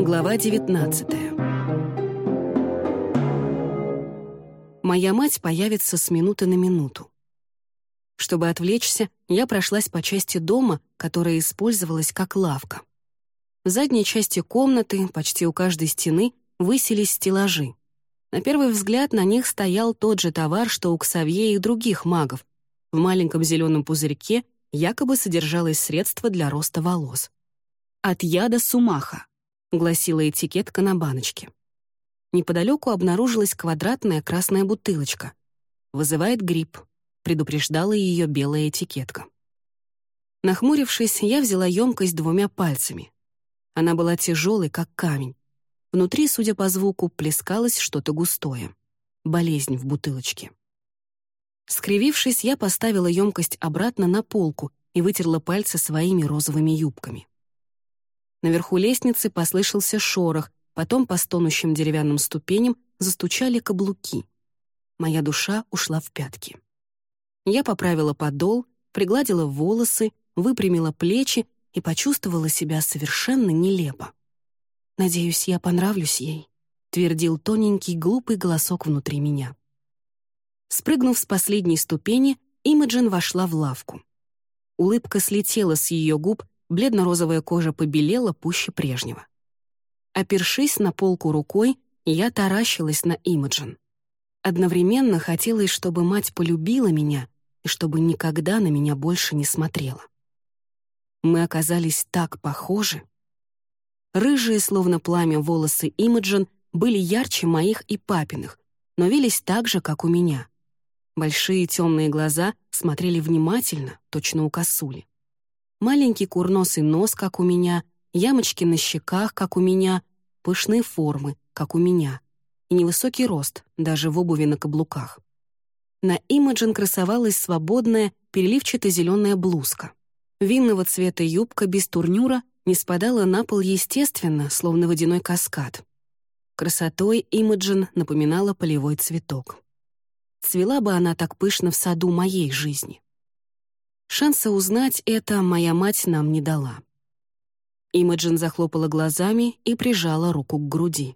Глава 19 Моя мать появится с минуты на минуту. Чтобы отвлечься, я прошлась по части дома, которая использовалась как лавка. В задней части комнаты, почти у каждой стены, высились стеллажи. На первый взгляд на них стоял тот же товар, что у Ксавье и других магов. В маленьком зеленом пузырьке якобы содержалось средство для роста волос. «От яда сумаха», — гласила этикетка на баночке. Неподалеку обнаружилась квадратная красная бутылочка. «Вызывает грипп», — предупреждала ее белая этикетка. Нахмурившись, я взяла емкость двумя пальцами. Она была тяжелой, как камень. Внутри, судя по звуку, плескалось что-то густое. Болезнь в бутылочке. Скривившись, я поставила емкость обратно на полку и вытерла пальцы своими розовыми юбками. Наверху лестницы послышался шорох, потом по стонущим деревянным ступеням застучали каблуки. Моя душа ушла в пятки. Я поправила подол, пригладила волосы, выпрямила плечи и почувствовала себя совершенно нелепо. «Надеюсь, я понравлюсь ей», — твердил тоненький глупый голосок внутри меня. Спрыгнув с последней ступени, Имаджин вошла в лавку. Улыбка слетела с ее губ, бледно-розовая кожа побелела пуще прежнего. Опершись на полку рукой, я таращилась на Имаджин. Одновременно хотелось, чтобы мать полюбила меня и чтобы никогда на меня больше не смотрела. Мы оказались так похожи. Рыжие, словно пламя, волосы Имаджин были ярче моих и папиных, но вились так же, как у меня. Большие темные глаза смотрели внимательно, точно у косули. Маленький курносый нос, как у меня, ямочки на щеках, как у меня, пышные формы, как у меня, и невысокий рост, даже в обуви на каблуках. На Имаджин красовалась свободная, переливчато-зеленая блузка. Винного цвета юбка без турнюра не спадала на пол естественно, словно водяной каскад. Красотой Имаджин напоминала полевой цветок. Цвела бы она так пышно в саду моей жизни. Шанса узнать это моя мать нам не дала. Имаджин захлопала глазами и прижала руку к груди.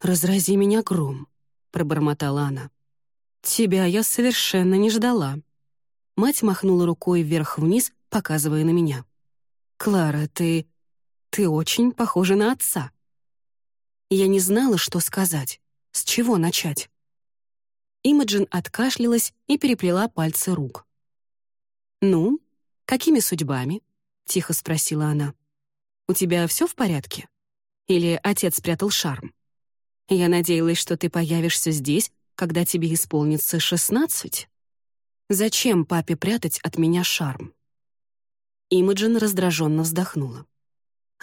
«Разрази меня гром», — пробормотала она. «Тебя я совершенно не ждала». Мать махнула рукой вверх-вниз, показывая на меня. «Клара, ты... ты очень похожа на отца». Я не знала, что сказать, с чего начать. Имаджин откашлялась и переплела пальцы рук. «Ну, какими судьбами?» — тихо спросила она. «У тебя все в порядке? Или отец спрятал шарм? Я надеялась, что ты появишься здесь, когда тебе исполнится шестнадцать. Зачем папе прятать от меня шарм?» Имаджин раздраженно вздохнула.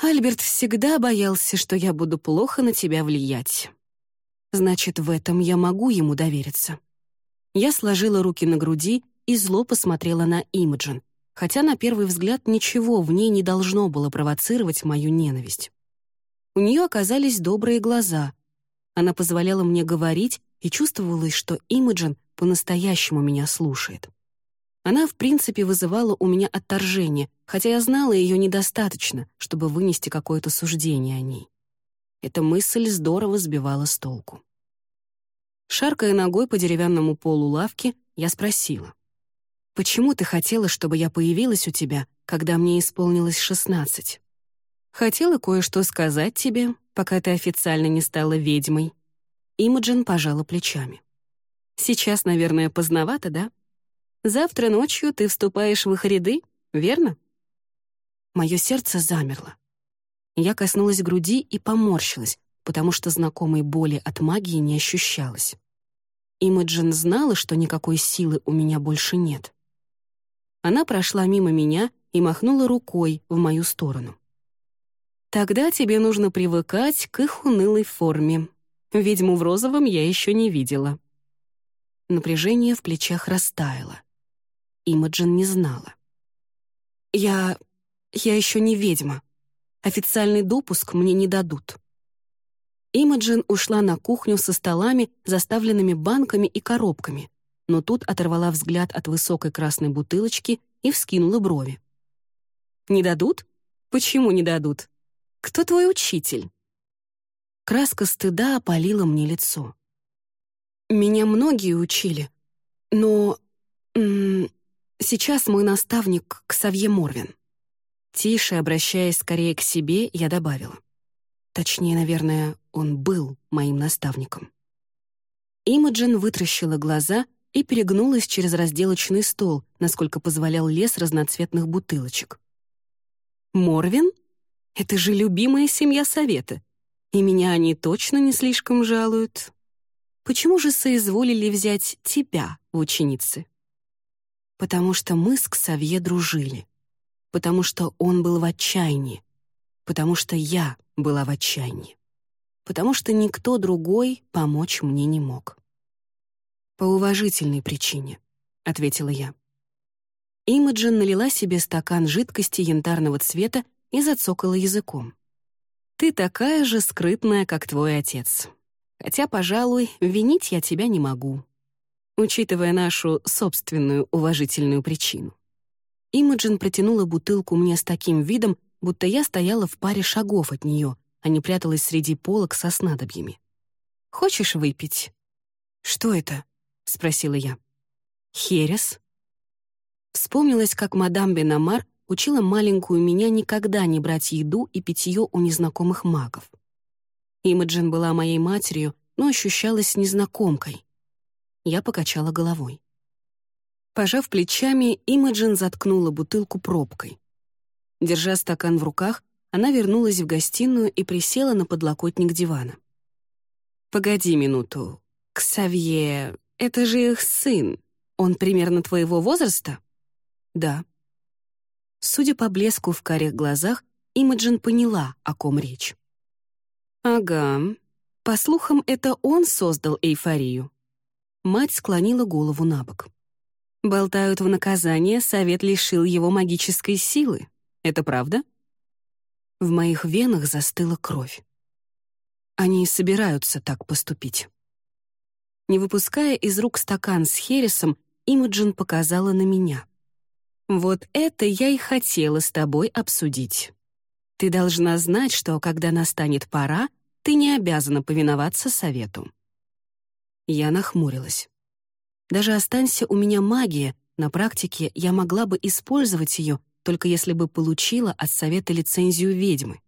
«Альберт всегда боялся, что я буду плохо на тебя влиять. Значит, в этом я могу ему довериться». Я сложила руки на груди и зло посмотрела на Имаджин, хотя на первый взгляд ничего в ней не должно было провоцировать мою ненависть. У нее оказались добрые глаза. Она позволяла мне говорить, и чувствовалось, что Имаджин по-настоящему меня слушает. Она, в принципе, вызывала у меня отторжение, хотя я знала ее недостаточно, чтобы вынести какое-то суждение о ней. Эта мысль здорово сбивала с толку. Шаркая ногой по деревянному полу лавки, я спросила. «Почему ты хотела, чтобы я появилась у тебя, когда мне исполнилось шестнадцать?» «Хотела кое-что сказать тебе, пока ты официально не стала ведьмой». Имаджин пожала плечами. «Сейчас, наверное, поздновато, да?» Завтра ночью ты вступаешь в их ряды, верно?» Мое сердце замерло. Я коснулась груди и поморщилась, потому что знакомой боли от магии не ощущалось. Имаджин знала, что никакой силы у меня больше нет. Она прошла мимо меня и махнула рукой в мою сторону. «Тогда тебе нужно привыкать к их унылой форме. Ведьму в розовом я еще не видела». Напряжение в плечах растаяло. Имаджин не знала. «Я... я еще не ведьма. Официальный допуск мне не дадут». Имаджин ушла на кухню со столами, заставленными банками и коробками, но тут оторвала взгляд от высокой красной бутылочки и вскинула брови. «Не дадут? Почему не дадут? Кто твой учитель?» Краска стыда опалила мне лицо. «Меня многие учили, но... Сейчас мой наставник Ксавье Морвин». Тише, обращаясь скорее к себе, я добавила. Точнее, наверное, он был моим наставником. Имаджин вытращила глаза и перегнулась через разделочный стол, насколько позволял лес разноцветных бутылочек. «Морвин? Это же любимая семья совета. И меня они точно не слишком жалуют. Почему же соизволили взять тебя в ученицы?» «Потому что мы с Ксавье дружили. Потому что он был в отчаянии. Потому что я была в отчаянии. Потому что никто другой помочь мне не мог. «По уважительной причине», — ответила я. Имаджин налила себе стакан жидкости янтарного цвета и зацокала языком. «Ты такая же скрытная, как твой отец. Хотя, пожалуй, винить я тебя не могу, учитывая нашу собственную уважительную причину». Имаджин протянула бутылку мне с таким видом, будто я стояла в паре шагов от нее, а не пряталась среди полок со снадобьями. «Хочешь выпить?» «Что это?» — спросила я. «Херес?» Вспомнилось, как мадам Бенамар учила маленькую меня никогда не брать еду и питье у незнакомых магов. Имаджин была моей матерью, но ощущалась незнакомкой. Я покачала головой. Пожав плечами, Имаджин заткнула бутылку пробкой. Держа стакан в руках, она вернулась в гостиную и присела на подлокотник дивана. «Погоди минуту. Ксавье это же их сын. Он примерно твоего возраста?» «Да». Судя по блеску в карих глазах, Имаджин поняла, о ком речь. «Ага. По слухам, это он создал эйфорию». Мать склонила голову на бок. Болтают в наказание, совет лишил его магической силы. Это правда? В моих венах застыла кровь. Они собираются так поступить. Не выпуская из рук стакан с хересом, Имаджин показала на меня. «Вот это я и хотела с тобой обсудить. Ты должна знать, что, когда настанет пора, ты не обязана повиноваться совету». Я нахмурилась. Даже останься у меня магия, на практике я могла бы использовать ее, только если бы получила от совета лицензию ведьмы,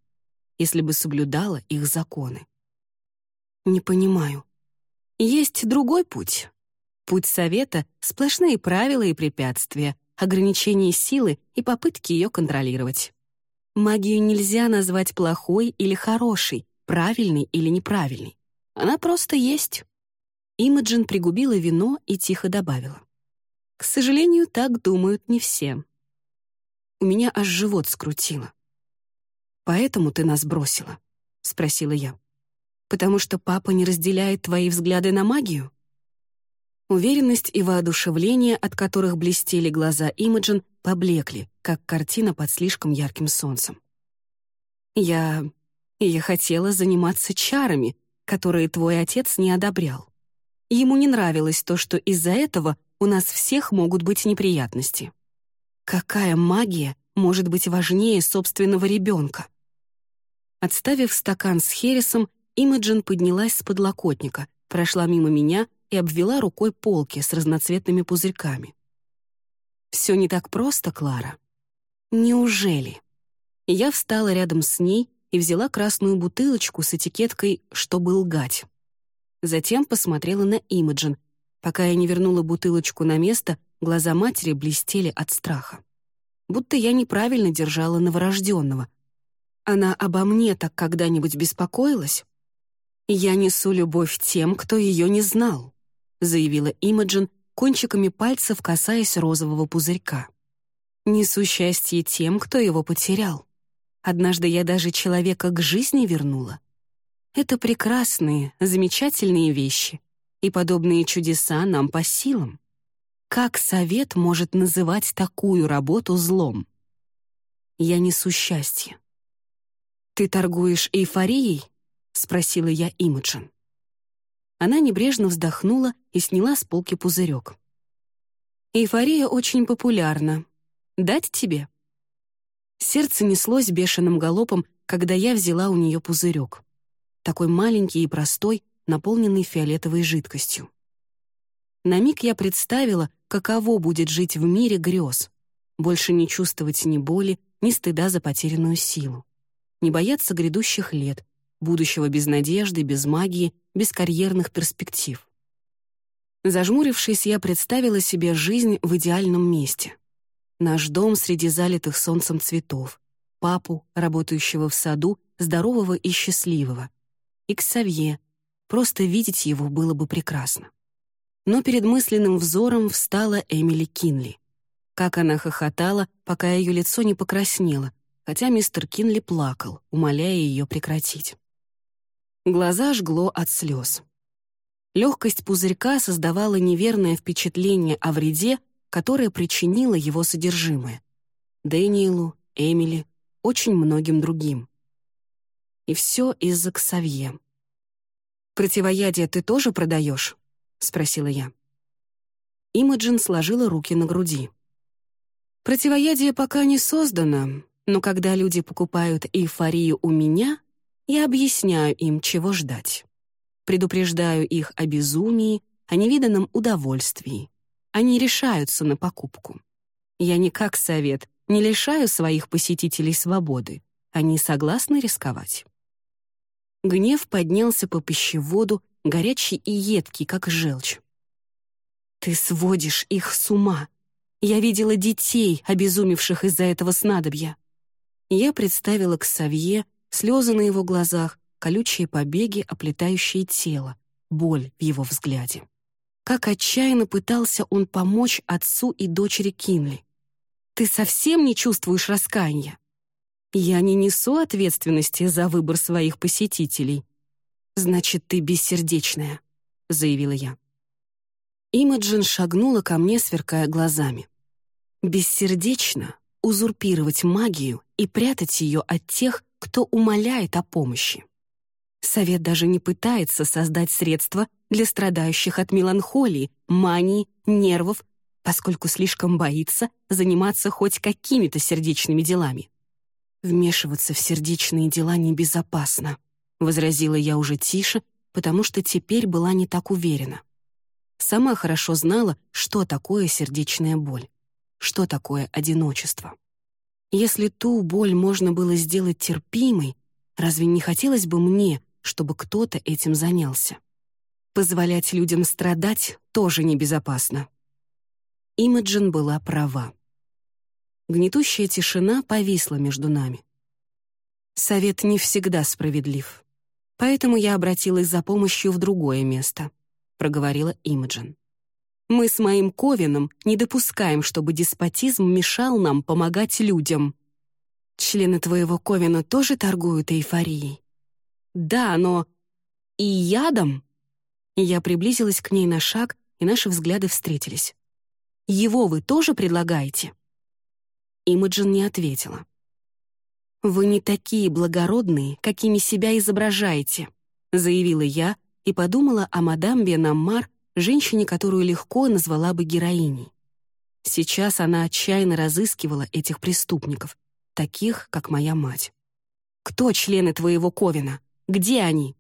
если бы соблюдала их законы. «Не понимаю», есть другой путь. Путь совета — сплошные правила и препятствия, ограничения силы и попытки ее контролировать. Магию нельзя назвать плохой или хорошей, правильной или неправильной. Она просто есть. Имаджин пригубила вино и тихо добавила. К сожалению, так думают не все. У меня аж живот скрутило. «Поэтому ты нас бросила?» — спросила я потому что папа не разделяет твои взгляды на магию?» Уверенность и воодушевление, от которых блестели глаза Имаджин, поблекли, как картина под слишком ярким солнцем. «Я... я хотела заниматься чарами, которые твой отец не одобрял. Ему не нравилось то, что из-за этого у нас всех могут быть неприятности. Какая магия может быть важнее собственного ребенка?» Отставив стакан с хересом, Имаджин поднялась с подлокотника, прошла мимо меня и обвела рукой полки с разноцветными пузырьками. «Все не так просто, Клара. Неужели?» Я встала рядом с ней и взяла красную бутылочку с этикеткой «Чтобы лгать». Затем посмотрела на Имаджин. Пока я не вернула бутылочку на место, глаза матери блестели от страха. Будто я неправильно держала новорожденного. Она обо мне так когда-нибудь беспокоилась? «Я несу любовь тем, кто ее не знал», заявила Имаджин, кончиками пальцев касаясь розового пузырька. «Несу счастье тем, кто его потерял. Однажды я даже человека к жизни вернула. Это прекрасные, замечательные вещи, и подобные чудеса нам по силам. Как совет может называть такую работу злом? Я несу счастье. Ты торгуешь эйфорией? — спросила я Имаджин. Она небрежно вздохнула и сняла с полки пузырек. «Эйфория очень популярна. Дать тебе?» Сердце неслось бешеным галопом, когда я взяла у нее пузырек. Такой маленький и простой, наполненный фиолетовой жидкостью. На миг я представила, каково будет жить в мире грез, больше не чувствовать ни боли, ни стыда за потерянную силу, не бояться грядущих лет, будущего без надежды, без магии, без карьерных перспектив. Зажмурившись, я представила себе жизнь в идеальном месте. Наш дом среди залитых солнцем цветов, папу, работающего в саду, здорового и счастливого, и Ксавье, просто видеть его было бы прекрасно. Но перед мысленным взором встала Эмили Кинли. Как она хохотала, пока ее лицо не покраснело, хотя мистер Кинли плакал, умоляя ее прекратить. Глаза жгло от слез. Легкость пузырька создавала неверное впечатление о вреде, которое причинило его содержимое. Дэниелу, Эмили, очень многим другим. И все из-за Ксавье. «Противоядие ты тоже продаешь?» — спросила я. Имаджин сложила руки на груди. «Противоядие пока не создано, но когда люди покупают эйфорию у меня, я объясняю им, чего ждать. Предупреждаю их о безумии, о невиданном удовольствии. Они решаются на покупку. Я не как совет, не лишаю своих посетителей свободы. Они согласны рисковать. Гнев поднялся по пищеводу, горячий и едкий, как желчь. «Ты сводишь их с ума. Я видела детей, обезумевших из-за этого снадобья». Я представила к Савье слезы на его глазах, колючие побеги, оплетающие тело, боль в его взгляде. Как отчаянно пытался он помочь отцу и дочери Кинли. «Ты совсем не чувствуешь раскаяния?» «Я не несу ответственности за выбор своих посетителей». «Значит, ты бессердечная», — заявила я. Имаджин шагнула ко мне, сверкая глазами. «Бессердечно узурпировать магию и прятать ее от тех, кто умоляет о помощи. Совет даже не пытается создать средства для страдающих от меланхолии, мании, нервов, поскольку слишком боится заниматься хоть какими-то сердечными делами. «Вмешиваться в сердечные дела небезопасно», — возразила я уже тише, потому что теперь была не так уверена. Сама хорошо знала, что такое сердечная боль, что такое одиночество. Если ту боль можно было сделать терпимой, разве не хотелось бы мне, чтобы кто-то этим занялся? Позволять людям страдать тоже небезопасно. Имаджин была права. Гнетущая тишина повисла между нами. Совет не всегда справедлив. Поэтому я обратилась за помощью в другое место, проговорила Имаджин. Мы с моим Ковином не допускаем, чтобы деспотизм мешал нам помогать людям. Члены твоего Ковина тоже торгуют эйфорией? Да, но... И ядом? Я приблизилась к ней на шаг, и наши взгляды встретились. Его вы тоже предлагаете? Имаджин не ответила. «Вы не такие благородные, какими себя изображаете», заявила я и подумала о мадам Бенаммар женщине, которую легко назвала бы героиней. Сейчас она отчаянно разыскивала этих преступников, таких, как моя мать. «Кто члены твоего Ковина? Где они?»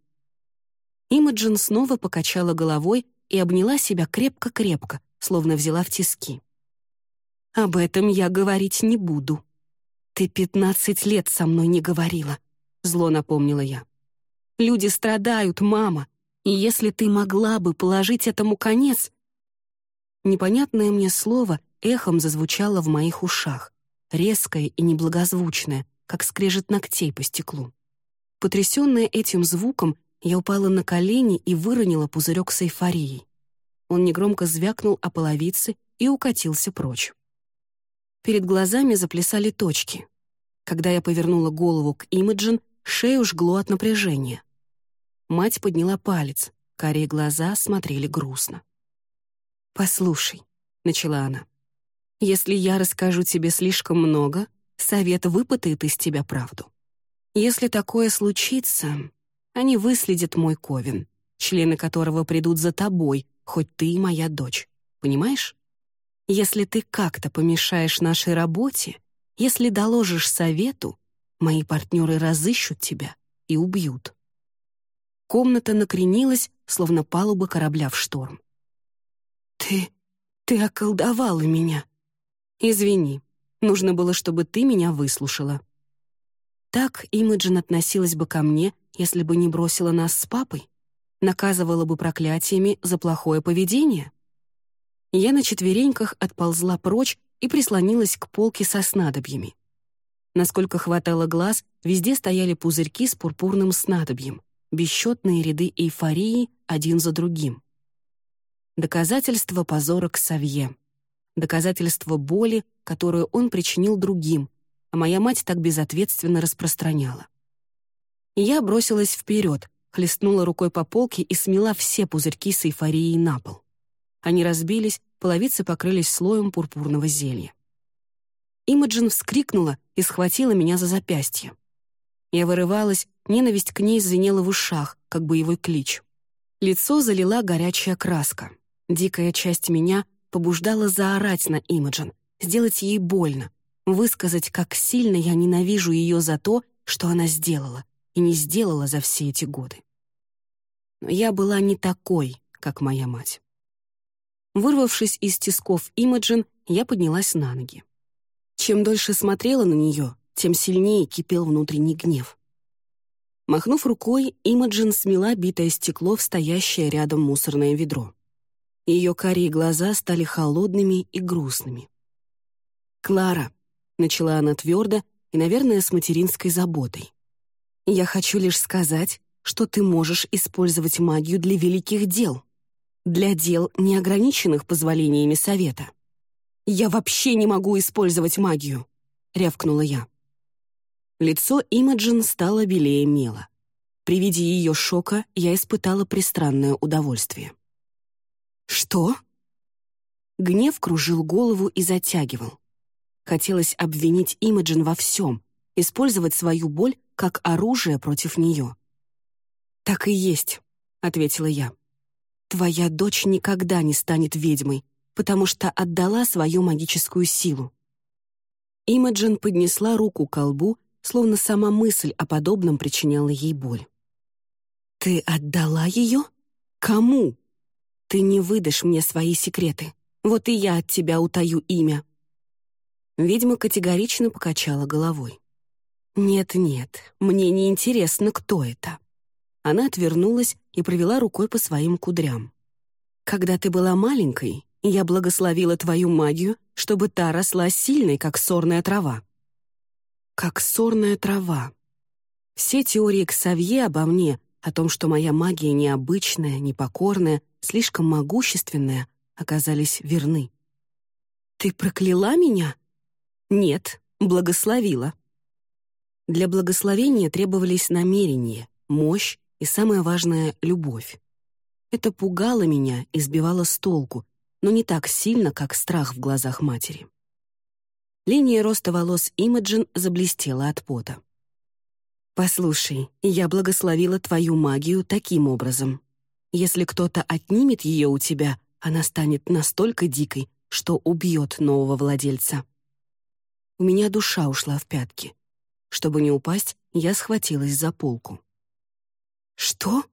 Имаджин снова покачала головой и обняла себя крепко-крепко, словно взяла в тиски. «Об этом я говорить не буду. Ты пятнадцать лет со мной не говорила», — зло напомнила я. «Люди страдают, мама. И если ты могла бы положить этому конец...» Непонятное мне слово эхом зазвучало в моих ушах, резкое и неблагозвучное, как скрежет ногтей по стеклу. Потрясённая этим звуком, я упала на колени и выронила пузырек с эйфорией. Он негромко звякнул о половице и укатился прочь. Перед глазами заплясали точки. Когда я повернула голову к Имаджин, шею жгло от напряжения. Мать подняла палец, карие глаза смотрели грустно. «Послушай», — начала она, — «если я расскажу тебе слишком много, совет выпытает из тебя правду. Если такое случится, они выследят мой ковен, члены которого придут за тобой, хоть ты и моя дочь. Понимаешь? Если ты как-то помешаешь нашей работе, если доложишь совету, Мои партнеры разыщут тебя и убьют. Комната накренилась, словно палуба корабля в шторм. «Ты... ты околдовала меня!» «Извини, нужно было, чтобы ты меня выслушала». Так Имиджин относилась бы ко мне, если бы не бросила нас с папой? Наказывала бы проклятиями за плохое поведение? Я на четвереньках отползла прочь и прислонилась к полке со снадобьями. Насколько хватало глаз, везде стояли пузырьки с пурпурным снадобьем, бесчетные ряды эйфории один за другим. Доказательство позора к Савье. Доказательство боли, которую он причинил другим, а моя мать так безответственно распространяла. Я бросилась вперед, хлестнула рукой по полке и смела все пузырьки с эйфорией на пол. Они разбились, половицы покрылись слоем пурпурного зелья. Имаджин вскрикнула и схватила меня за запястье. Я вырывалась, ненависть к ней звенела в ушах, как боевой клич. Лицо залила горячая краска. Дикая часть меня побуждала заорать на Имаджин, сделать ей больно, высказать, как сильно я ненавижу ее за то, что она сделала и не сделала за все эти годы. Но я была не такой, как моя мать. Вырвавшись из тисков Имаджин, я поднялась на ноги. Чем дольше смотрела на нее, тем сильнее кипел внутренний гнев. Махнув рукой, Имаджин смела битое стекло в стоящее рядом мусорное ведро. Ее карие глаза стали холодными и грустными. «Клара», — начала она твердо и, наверное, с материнской заботой. «Я хочу лишь сказать, что ты можешь использовать магию для великих дел для дел, не ограниченных позволениями совета. «Я вообще не могу использовать магию!» — рявкнула я. Лицо Имаджин стало белее мела. При виде ее шока я испытала пристранное удовольствие. «Что?» Гнев кружил голову и затягивал. Хотелось обвинить Имаджин во всем, использовать свою боль как оружие против нее. «Так и есть», — ответила я. Твоя дочь никогда не станет ведьмой, потому что отдала свою магическую силу». Имаджин поднесла руку к колбу, словно сама мысль о подобном причиняла ей боль. «Ты отдала ее? Кому? Ты не выдашь мне свои секреты. Вот и я от тебя утаю имя». Ведьма категорично покачала головой. «Нет-нет, мне не интересно, кто это. Она отвернулась и провела рукой по своим кудрям. «Когда ты была маленькой, я благословила твою магию, чтобы та росла сильной, как сорная трава». «Как сорная трава». Все теории Ксавье обо мне, о том, что моя магия необычная, непокорная, слишком могущественная, оказались верны. «Ты прокляла меня?» «Нет, благословила». Для благословения требовались намерения, мощь и самое важное — любовь. Это пугало меня и сбивало с толку, но не так сильно, как страх в глазах матери. Линия роста волос Имаджин заблестела от пота. «Послушай, я благословила твою магию таким образом. Если кто-то отнимет ее у тебя, она станет настолько дикой, что убьет нового владельца». У меня душа ушла в пятки. Чтобы не упасть, я схватилась за полку. «Что?»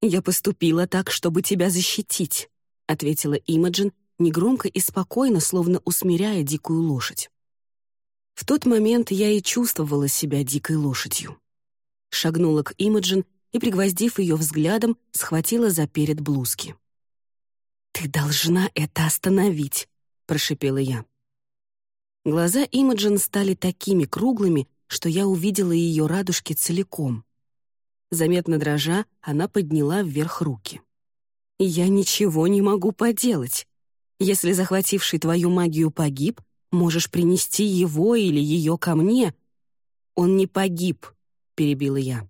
«Я поступила так, чтобы тебя защитить», — ответила Имаджин, негромко и спокойно, словно усмиряя дикую лошадь. В тот момент я и чувствовала себя дикой лошадью. Шагнула к Имаджин и, пригвоздив ее взглядом, схватила за перед блузки. «Ты должна это остановить», — прошипела я. Глаза Имаджин стали такими круглыми, что я увидела ее радужки целиком. Заметно дрожа, она подняла вверх руки. «Я ничего не могу поделать. Если захвативший твою магию погиб, можешь принести его или ее ко мне». «Он не погиб», — перебила я.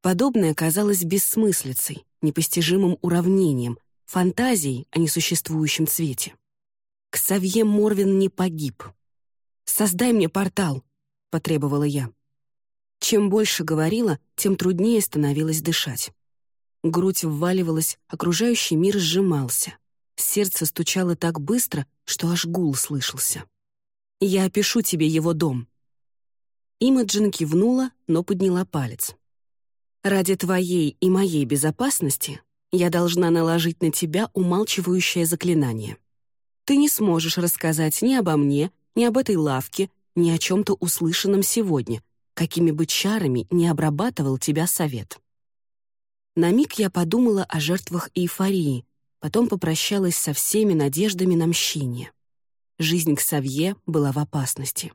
Подобное казалось бессмыслицей, непостижимым уравнением, фантазией о несуществующем цвете. Ксавье Морвин не погиб. «Создай мне портал», — потребовала я. Чем больше говорила, тем труднее становилось дышать. Грудь вваливалась, окружающий мир сжимался. Сердце стучало так быстро, что аж гул слышался. «Я опишу тебе его дом». Имаджин кивнула, но подняла палец. «Ради твоей и моей безопасности я должна наложить на тебя умалчивающее заклинание. Ты не сможешь рассказать ни обо мне, ни об этой лавке, ни о чем-то услышанном сегодня, какими бы чарами не обрабатывал тебя совет». На миг я подумала о жертвах эйфории, потом попрощалась со всеми надеждами на мщение. Жизнь Ксавье была в опасности.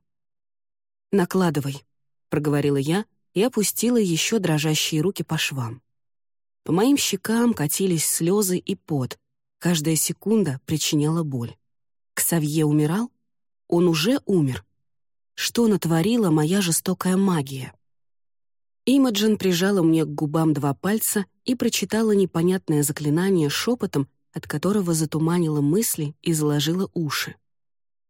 «Накладывай», — проговорила я и опустила еще дрожащие руки по швам. По моим щекам катились слезы и пот. Каждая секунда причиняла боль. Ксавье умирал? Он уже умер. Что натворила моя жестокая магия? Имаджин прижала мне к губам два пальца и прочитала непонятное заклинание шепотом, от которого затуманила мысли и заложила уши.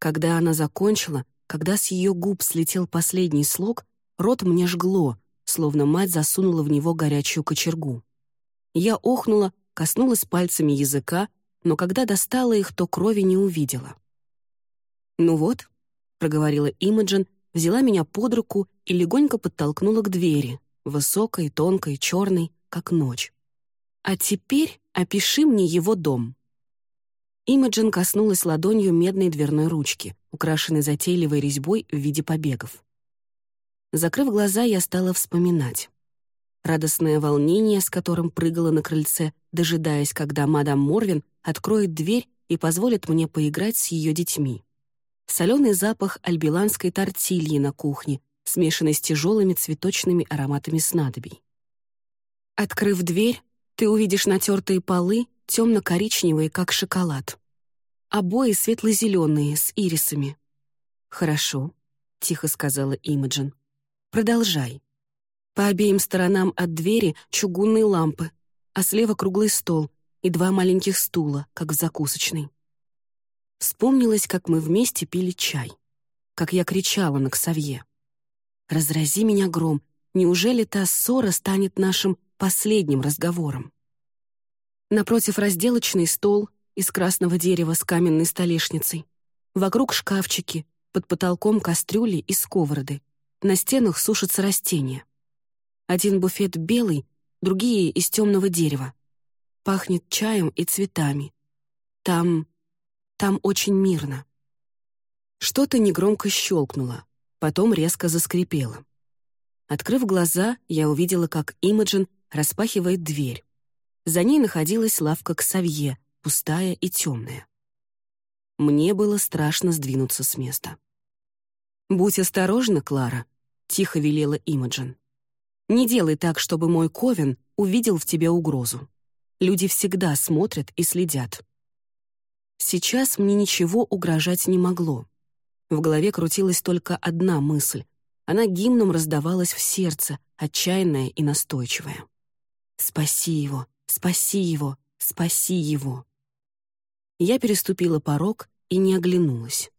Когда она закончила, когда с ее губ слетел последний слог, рот мне жгло, словно мать засунула в него горячую кочергу. Я охнула, коснулась пальцами языка, но когда достала их, то крови не увидела. «Ну вот», — проговорила Имаджин, взяла меня под руку и легонько подтолкнула к двери, высокой, тонкой, черной, как ночь. «А теперь опиши мне его дом». Имаджин коснулась ладонью медной дверной ручки, украшенной затейливой резьбой в виде побегов. Закрыв глаза, я стала вспоминать. Радостное волнение, с которым прыгала на крыльце, дожидаясь, когда мадам Морвин откроет дверь и позволит мне поиграть с ее детьми. Соленый запах альбиланской тортильи на кухне, смешанный с тяжелыми цветочными ароматами снадобий. Открыв дверь, ты увидишь натертые полы, темно-коричневые, как шоколад. Обои светло-зеленые, с ирисами. «Хорошо», — тихо сказала Имаджин. Продолжай. По обеим сторонам от двери чугунные лампы, а слева круглый стол и два маленьких стула, как в закусочной. Вспомнилось, как мы вместе пили чай. Как я кричала на Ксавье. «Разрази меня гром, неужели та ссора станет нашим последним разговором?» Напротив разделочный стол из красного дерева с каменной столешницей. Вокруг шкафчики, под потолком кастрюли и сковороды, на стенах сушатся растения. Один буфет белый, другие из темного дерева. Пахнет чаем и цветами. Там... там очень мирно. Что-то негромко щелкнуло, потом резко заскрипело. Открыв глаза, я увидела, как Имаджин распахивает дверь. За ней находилась лавка Ксавье, пустая и темная. Мне было страшно сдвинуться с места. «Будь осторожна, Клара», — тихо велела Имаджин. «Не делай так, чтобы мой Ковен увидел в тебе угрозу. Люди всегда смотрят и следят». Сейчас мне ничего угрожать не могло. В голове крутилась только одна мысль. Она гимном раздавалась в сердце, отчаянная и настойчивая. «Спаси его! Спаси его! Спаси его!» Я переступила порог и не оглянулась.